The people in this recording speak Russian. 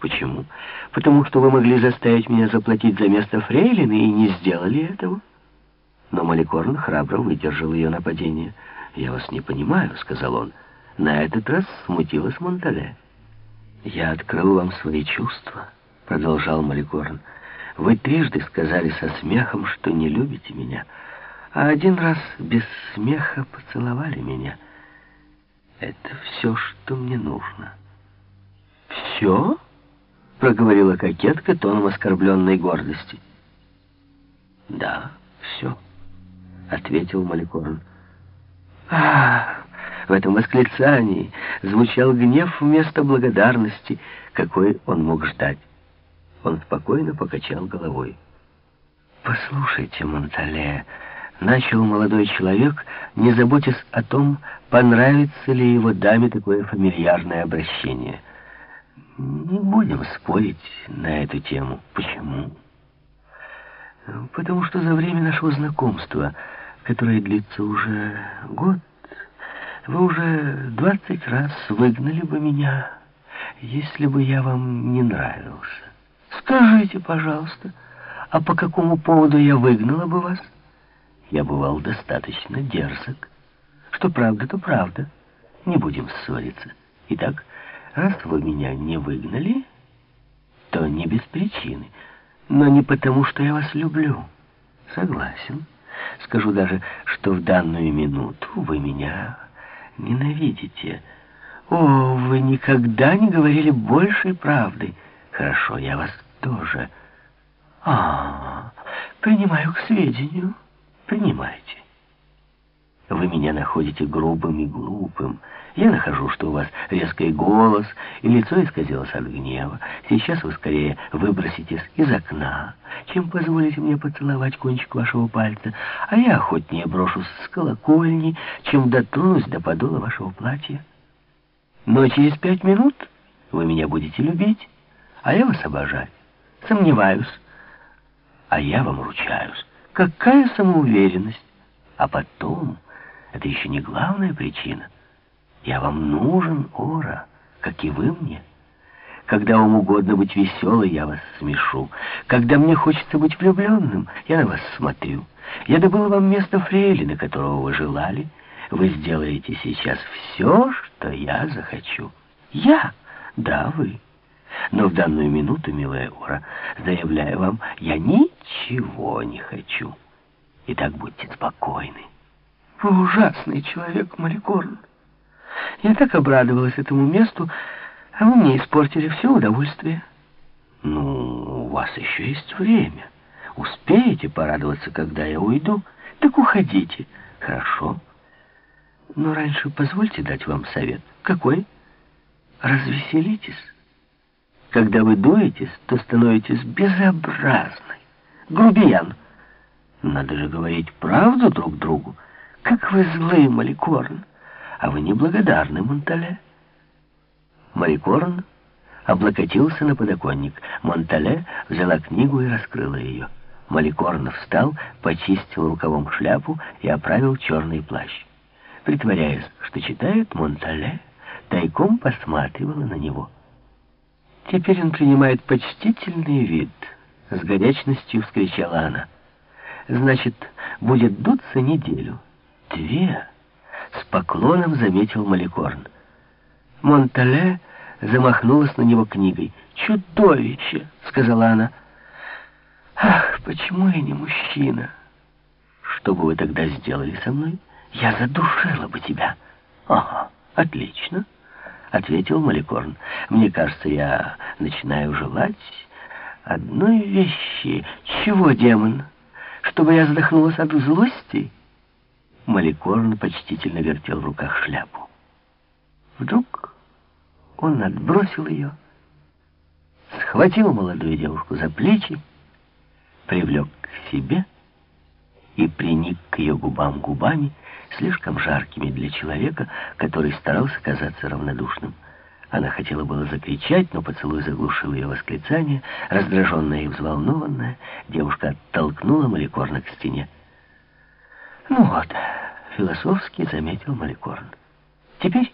Почему? Потому что вы могли заставить меня заплатить за место фрейлины и не сделали этого. Но Маликорн храбро выдержал ее нападение. «Я вас не понимаю», — сказал он. На этот раз смутилась Монтале. «Я открыл вам свои чувства», — продолжал Маликорн. «Вы трижды сказали со смехом, что не любите меня, а один раз без смеха поцеловали меня. Это все, что мне нужно». «Все?» — проговорила кокетка тоном оскорбленной гордости. «Да, все», — ответил Маликорн. «А, в этом восклицании звучал гнев вместо благодарности, какой он мог ждать. Он спокойно покачал головой. «Послушайте, Монтале», — начал молодой человек, не заботясь о том, понравится ли его даме такое фамильярное обращение — не будем спорить на эту тему. Почему? Потому что за время нашего знакомства, которое длится уже год, вы уже двадцать раз выгнали бы меня, если бы я вам не нравился. Скажите, пожалуйста, а по какому поводу я выгнала бы вас? Я бывал достаточно дерзок. Что правда, то правда. Не будем ссориться. Итак, Раз вы меня не выгнали, то не без причины, но не потому, что я вас люблю. Согласен. Скажу даже, что в данную минуту вы меня ненавидите. О, вы никогда не говорили большей правды. Хорошо, я вас тоже. А, принимаю к сведению. Принимайте. Вы меня находите грубым и глупым. Я нахожу, что у вас резкий голос, и лицо исказилось от гнева. Сейчас вы скорее выброситесь из окна, чем позволите мне поцеловать кончик вашего пальца, а я охотнее брошусь с колокольни, чем дотронусь до подола вашего платья. Но через пять минут вы меня будете любить, а я вас обожать. Сомневаюсь, а я вам ручаюсь. Какая самоуверенность! А потом... Это еще не главная причина. Я вам нужен, Ора, как и вы мне. Когда вам угодно быть веселой, я вас смешу. Когда мне хочется быть влюбленным, я на вас смотрю. Я добыл вам место фрейлины, которого вы желали. Вы сделаете сейчас все, что я захочу. Я? Да, вы. Но в данную минуту, милая Ора, заявляю вам, я ничего не хочу. Итак, будьте спокойны. Вы ужасный человек, Маликорн. Я так обрадовалась этому месту, а вы мне испортили все удовольствие. Ну, у вас еще есть время. Успеете порадоваться, когда я уйду? Так уходите. Хорошо. Но раньше позвольте дать вам совет. Какой? Развеселитесь. Когда вы дуетесь, то становитесь безобразной. Грубиян. Надо же говорить правду друг другу. Как вы злы, Маликорн! А вы неблагодарны, Монтале. Маликорн облокотился на подоконник. Монтале взяла книгу и раскрыла ее. Маликорн встал, почистил рукавом шляпу и оправил черный плащ. Притворяясь, что читает, Монтале тайком посматривала на него. «Теперь он принимает почтительный вид», — с горячностью вскричала она. «Значит, будет дуться неделю» две!» — с поклоном заметил Маликорн. Монтале замахнулась на него книгой. «Чудовище!» — сказала она. «Ах, почему я не мужчина?» «Что бы вы тогда сделали со мной? Я задушила бы тебя». «Ага, отлично», — ответил Маликорн. «Мне кажется, я начинаю желать одной вещи. Чего, демон? Чтобы я задохнулась от злости?» Маликорн почтительно вертел в руках шляпу. Вдруг он отбросил ее, схватил молодую девушку за плечи, привлек к себе и приник к ее губам губами, слишком жаркими для человека, который старался казаться равнодушным. Она хотела было закричать, но поцелуй заглушил ее восклицание. Раздраженная и взволнованная, девушка оттолкнула Маликорна к стене. «Ну вот», — философски заметил Маликорн. «Теперь